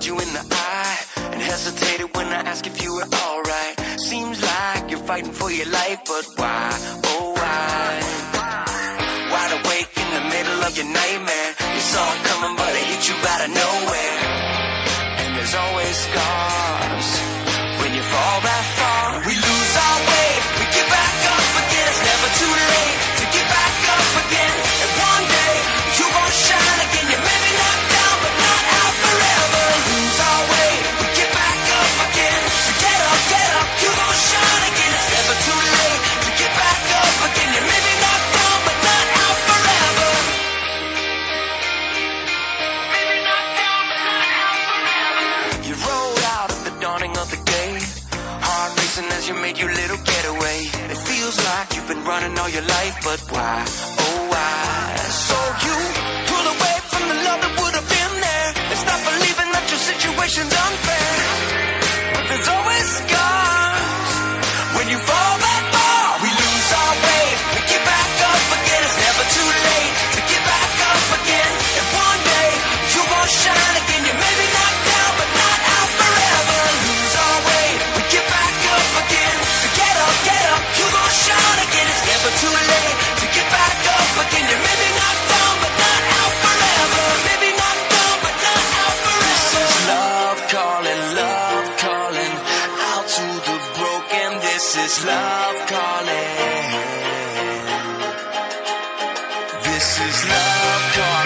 looked you in the eye and hesitated when I asked if you were alright. Seems like you're fighting for your life, but why? Oh, why? Wide awake in the middle of your nightmare. You saw it coming, but it hit you out of nowhere. you made your little getaway. It feels like you've been running all your life, but why? Oh, why? is love calling. This is love calling.